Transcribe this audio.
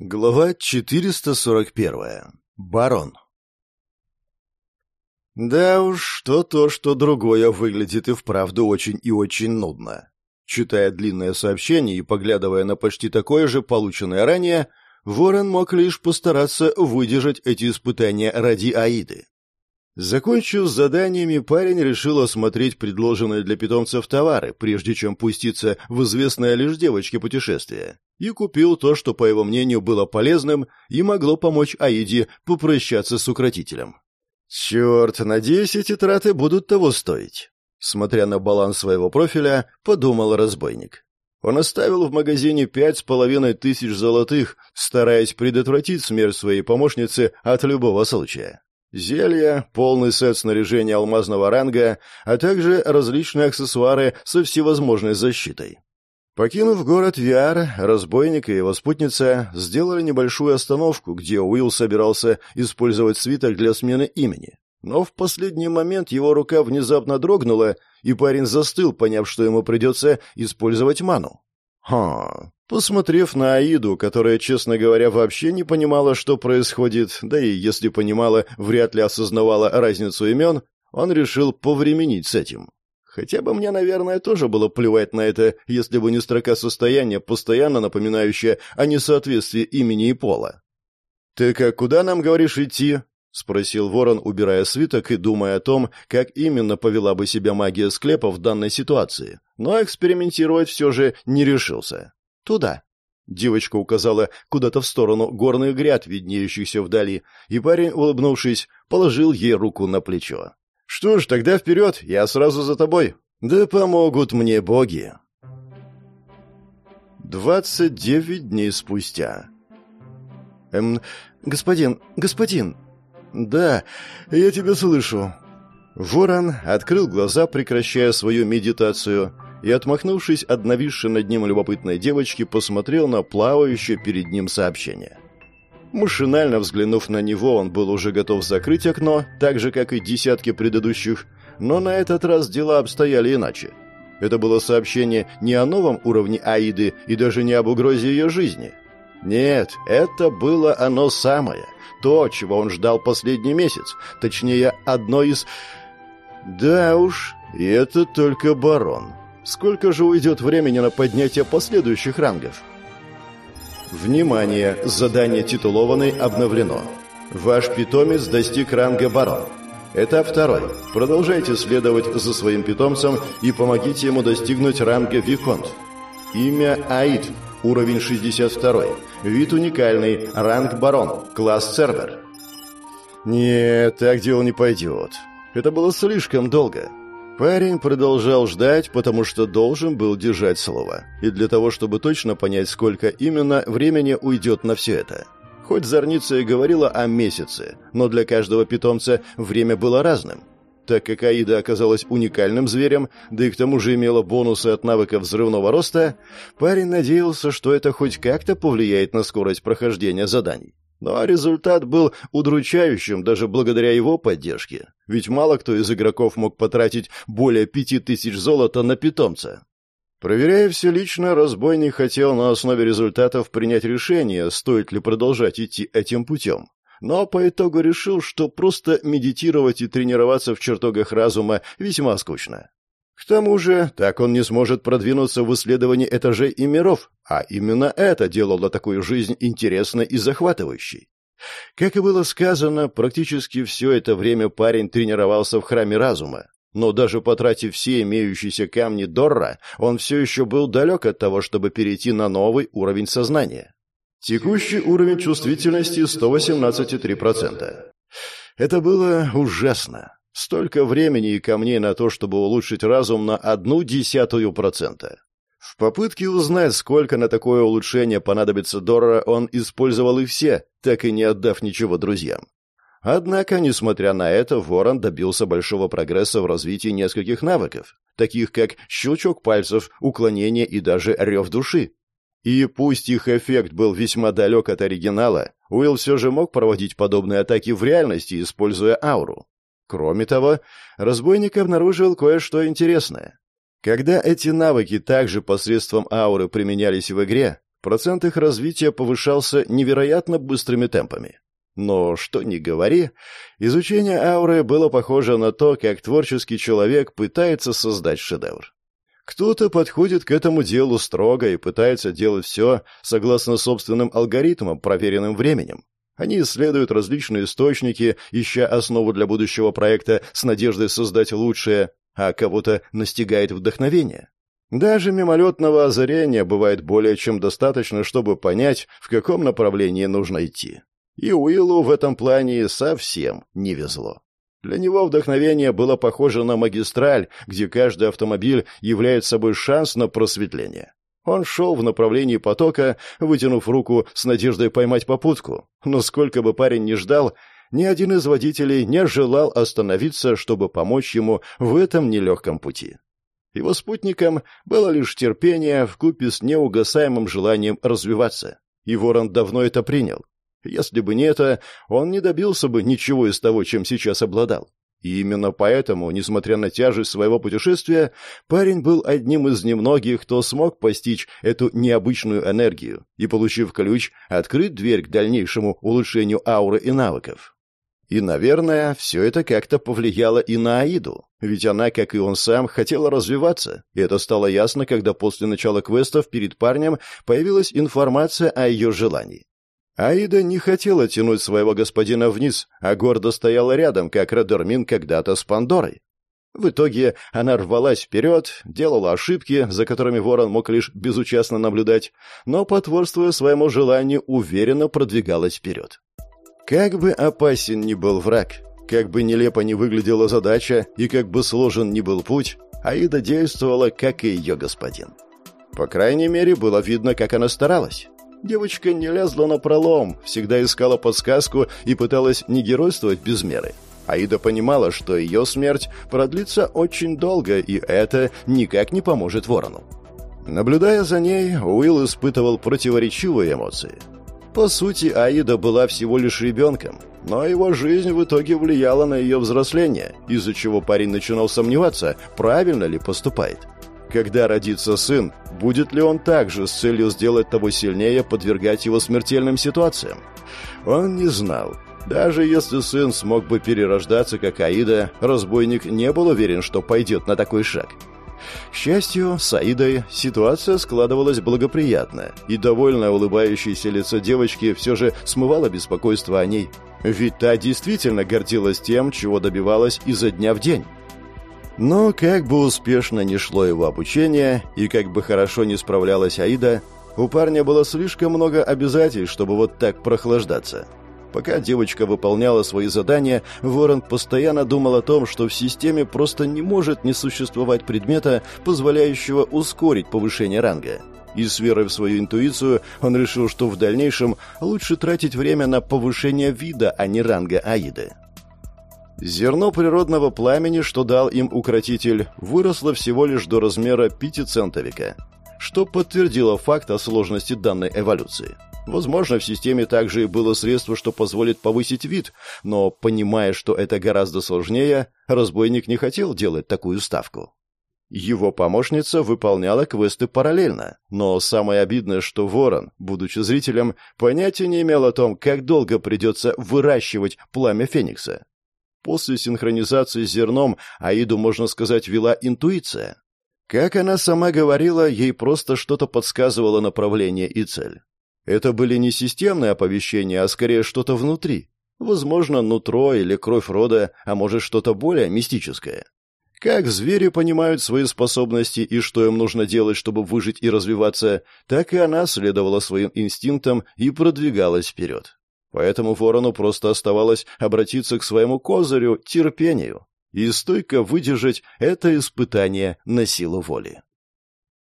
Глава 441. Барон. Да уж, что то, что другое выглядит и вправду очень и очень нудно. Читая длинное сообщение и поглядывая на почти такое же, полученное ранее, Ворон мог лишь постараться выдержать эти испытания ради Аиды. Закончив с заданиями, парень решил осмотреть предложенные для питомцев товары, прежде чем пуститься в известное лишь девочке путешествие, и купил то, что, по его мнению, было полезным и могло помочь Аиде попрощаться с укротителем. «Черт, надеюсь, эти траты будут того стоить», — смотря на баланс своего профиля, подумал разбойник. Он оставил в магазине пять с половиной тысяч золотых, стараясь предотвратить смерть своей помощницы от любого случая. Зелья, полный сет снаряжения алмазного ранга, а также различные аксессуары со всевозможной защитой. Покинув город Виар, разбойник и его спутница сделали небольшую остановку, где Уилл собирался использовать свиток для смены имени. Но в последний момент его рука внезапно дрогнула, и парень застыл, поняв, что ему придется использовать ману. Ха, Посмотрев на Аиду, которая, честно говоря, вообще не понимала, что происходит, да и если понимала, вряд ли осознавала разницу имен, он решил повременить с этим. Хотя бы мне, наверное, тоже было плевать на это, если бы не строка состояния, постоянно напоминающая о несоответствии имени и пола. «Ты как, куда нам говоришь идти?» — спросил ворон, убирая свиток и думая о том, как именно повела бы себя магия склепа в данной ситуации, но экспериментировать все же не решился. «Туда». Девочка указала куда-то в сторону горных гряд, виднеющихся вдали, и парень, улыбнувшись, положил ей руку на плечо. «Что ж, тогда вперед, я сразу за тобой. Да помогут мне боги». Двадцать девять дней спустя. «Эм, господин, господин...» «Да, я тебя слышу». Ворон открыл глаза, прекращая свою медитацию, и, отмахнувшись от нависшей над ним любопытной девочки, посмотрел на плавающее перед ним сообщение. Машинально взглянув на него, он был уже готов закрыть окно, так же, как и десятки предыдущих, но на этот раз дела обстояли иначе. Это было сообщение не о новом уровне Аиды и даже не об угрозе ее жизни. Нет, это было оно самое, то, чего он ждал последний месяц, точнее, одно из... Да уж, и это только барон. Сколько же уйдет времени на поднятие последующих рангов? Внимание! Задание титулованной обновлено. Ваш питомец достиг ранга барон. Этап второй. Продолжайте следовать за своим питомцем и помогите ему достигнуть ранга Виконт. Имя Аид. Уровень 62. Вид уникальный. Ранг барон. Класс сервер. Нет, так дело не пойдет. Это было слишком долго. Парень продолжал ждать, потому что должен был держать слово. И для того, чтобы точно понять, сколько именно времени уйдет на все это. Хоть Зорница и говорила о месяце, но для каждого питомца время было разным. Так как Аида оказалась уникальным зверем, да и к тому же имела бонусы от навыка взрывного роста, парень надеялся, что это хоть как-то повлияет на скорость прохождения заданий. Но результат был удручающим даже благодаря его поддержке. Ведь мало кто из игроков мог потратить более пяти тысяч золота на питомца. Проверяя все лично, разбойник хотел на основе результатов принять решение, стоит ли продолжать идти этим путем. Но по итогу решил, что просто медитировать и тренироваться в чертогах разума весьма скучно. К тому же, так он не сможет продвинуться в исследовании этажей и миров, а именно это делало такую жизнь интересной и захватывающей. Как и было сказано, практически все это время парень тренировался в храме разума, но даже потратив все имеющиеся камни Дорра, он все еще был далек от того, чтобы перейти на новый уровень сознания. Текущий уровень чувствительности 118,3%. Это было ужасно. Столько времени и камней на то, чтобы улучшить разум на одну десятую процента. В попытке узнать, сколько на такое улучшение понадобится Дора, он использовал их все, так и не отдав ничего друзьям. Однако, несмотря на это, Ворон добился большого прогресса в развитии нескольких навыков, таких как щелчок пальцев, уклонение и даже рев души. И пусть их эффект был весьма далек от оригинала, Уилл все же мог проводить подобные атаки в реальности, используя ауру. Кроме того, разбойник обнаружил кое-что интересное. Когда эти навыки также посредством ауры применялись в игре, Процент их развития повышался невероятно быстрыми темпами. Но, что ни говори, изучение ауры было похоже на то, как творческий человек пытается создать шедевр. Кто-то подходит к этому делу строго и пытается делать все согласно собственным алгоритмам, проверенным временем. Они исследуют различные источники, ища основу для будущего проекта с надеждой создать лучшее, а кого-то настигает вдохновение. Даже мимолетного озарения бывает более чем достаточно, чтобы понять, в каком направлении нужно идти. И Уиллу в этом плане совсем не везло. Для него вдохновение было похоже на магистраль, где каждый автомобиль является собой шанс на просветление. Он шел в направлении потока, вытянув руку с надеждой поймать попутку. Но сколько бы парень ни ждал, ни один из водителей не желал остановиться, чтобы помочь ему в этом нелегком пути. Его спутником было лишь терпение вкупе с неугасаемым желанием развиваться. И Ворон давно это принял. Если бы не это, он не добился бы ничего из того, чем сейчас обладал. И именно поэтому, несмотря на тяжесть своего путешествия, парень был одним из немногих, кто смог постичь эту необычную энергию и, получив ключ, открыть дверь к дальнейшему улучшению ауры и навыков. И, наверное, все это как-то повлияло и на Аиду, ведь она, как и он сам, хотела развиваться, и это стало ясно, когда после начала квестов перед парнем появилась информация о ее желании. Аида не хотела тянуть своего господина вниз, а гордо стояла рядом, как Радермин когда-то с Пандорой. В итоге она рвалась вперед, делала ошибки, за которыми ворон мог лишь безучастно наблюдать, но, потворствуя своему желанию, уверенно продвигалась вперед. Как бы опасен ни был враг, как бы нелепо ни выглядела задача и как бы сложен ни был путь, Аида действовала, как и ее господин. По крайней мере, было видно, как она старалась. Девочка не лезла на пролом, всегда искала подсказку и пыталась не геройствовать без меры. Аида понимала, что ее смерть продлится очень долго, и это никак не поможет ворону. Наблюдая за ней, Уилл испытывал противоречивые эмоции. По сути, Аида была всего лишь ребенком, но его жизнь в итоге влияла на ее взросление, из-за чего парень начинал сомневаться, правильно ли поступает. Когда родится сын, будет ли он также с целью сделать того сильнее подвергать его смертельным ситуациям? Он не знал. Даже если сын смог бы перерождаться, как Аида, разбойник не был уверен, что пойдет на такой шаг. К счастью, с Аидой ситуация складывалась благоприятно, и довольно улыбающееся лицо девочки все же смывало беспокойство о ней. Ведь та действительно гордилась тем, чего добивалась изо дня в день. Но как бы успешно ни шло его обучение, и как бы хорошо не справлялась Аида, у парня было слишком много обязательств, чтобы вот так прохлаждаться. Пока девочка выполняла свои задания, Ворон постоянно думал о том, что в системе просто не может не существовать предмета, позволяющего ускорить повышение ранга. И с верой в свою интуицию он решил, что в дальнейшем лучше тратить время на повышение вида, а не ранга Аиды. Зерно природного пламени, что дал им укротитель, выросло всего лишь до размера пятицентовика, что подтвердило факт о сложности данной эволюции. Возможно, в системе также и было средство, что позволит повысить вид, но, понимая, что это гораздо сложнее, разбойник не хотел делать такую ставку. Его помощница выполняла квесты параллельно, но самое обидное, что Ворон, будучи зрителем, понятия не имел о том, как долго придется выращивать пламя Феникса. После синхронизации с зерном Аиду, можно сказать, вела интуиция. Как она сама говорила, ей просто что-то подсказывало направление и цель. Это были не системные оповещения, а скорее что-то внутри. Возможно, нутро или кровь рода, а может что-то более мистическое. Как звери понимают свои способности и что им нужно делать, чтобы выжить и развиваться, так и она следовала своим инстинктам и продвигалась вперед. Поэтому ворону просто оставалось обратиться к своему козырю, терпению, и стойко выдержать это испытание на силу воли.